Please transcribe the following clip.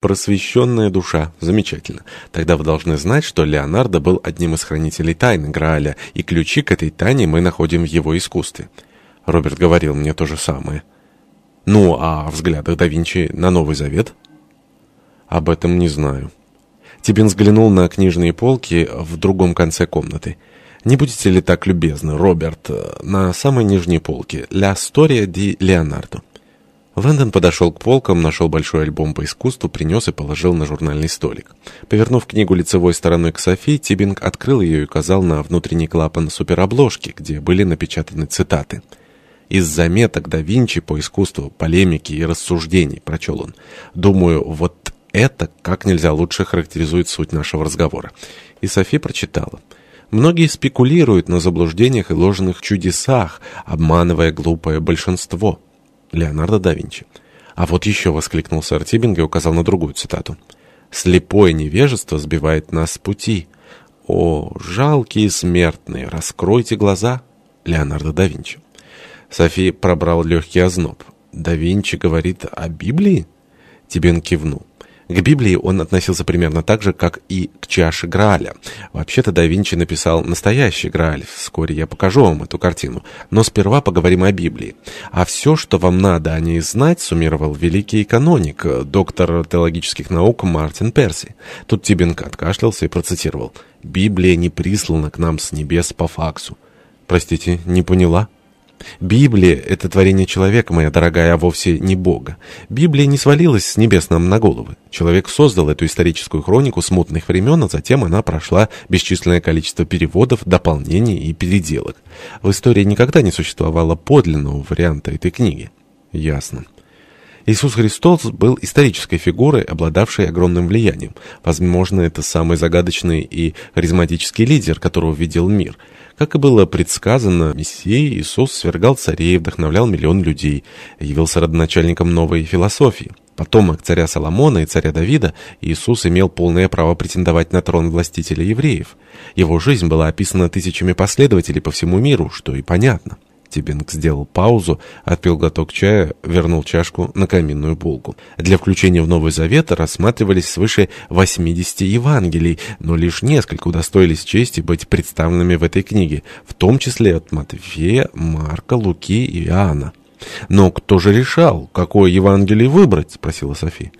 Просвещенная душа. Замечательно. Тогда вы должны знать, что Леонардо был одним из хранителей тайны Грааля, и ключи к этой тайне мы находим в его искусстве. Роберт говорил мне то же самое. Ну, а о взглядах да Винчи на Новый Завет? Об этом не знаю. Тибин взглянул на книжные полки в другом конце комнаты. Не будете ли так любезны, Роберт, на самой нижней полке «Ля Storia ди Леонардо». Лэндон подошел к полкам, нашел большой альбом по искусству, принес и положил на журнальный столик. Повернув книгу лицевой стороной к Софи, Тибинг открыл ее и указал на внутренний клапан суперобложки, где были напечатаны цитаты. «Из заметок да Винчи по искусству, полемики и рассуждений», — прочел он. «Думаю, вот это как нельзя лучше характеризует суть нашего разговора». И Софи прочитала. Многие спекулируют на заблуждениях и ложных чудесах, обманывая глупое большинство. Леонардо да Винчи. А вот еще воскликнул сэр Тибинг и указал на другую цитату. «Слепое невежество сбивает нас с пути. О, жалкие смертные, раскройте глаза!» Леонардо да Винчи. Софи пробрал легкий озноб. «Да Винчи говорит о Библии?» Тибен кивнул. К Библии он относился примерно так же, как и к чаше Грааля. Вообще-то да Винчи написал настоящий Грааль. Вскоре я покажу вам эту картину. Но сперва поговорим о Библии. А все, что вам надо о ней знать, суммировал великий каноник, доктор теологических наук Мартин Перси. Тут Тибенко откашлялся и процитировал. «Библия не прислана к нам с небес по факсу». Простите, не поняла? Библия — это творение человека, моя дорогая, а вовсе не Бога. Библия не свалилась с небес нам на головы. Человек создал эту историческую хронику смутных времен, а затем она прошла бесчисленное количество переводов, дополнений и переделок. В истории никогда не существовало подлинного варианта этой книги. Ясно. Иисус Христос был исторической фигурой, обладавшей огромным влиянием. Возможно, это самый загадочный и харизматический лидер, которого видел мир — как и было предсказано, Мессией Иисус свергал царей, вдохновлял миллион людей, явился родоначальником новой философии. Потомок царя Соломона и царя Давида, Иисус имел полное право претендовать на трон властителя евреев. Его жизнь была описана тысячами последователей по всему миру, что и понятно. Тибинг сделал паузу, отпил глоток чая, вернул чашку на каминную полку. Для включения в Новый Завет рассматривались свыше 80 Евангелий, но лишь несколько удостоились чести быть представленными в этой книге, в том числе от Матфея, Марка, Луки и Иоанна. «Но кто же решал, какое Евангелие выбрать?» — спросила София.